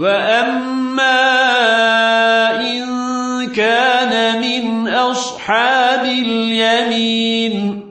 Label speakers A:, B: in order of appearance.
A: وأما إن كان من أصحاب اليمين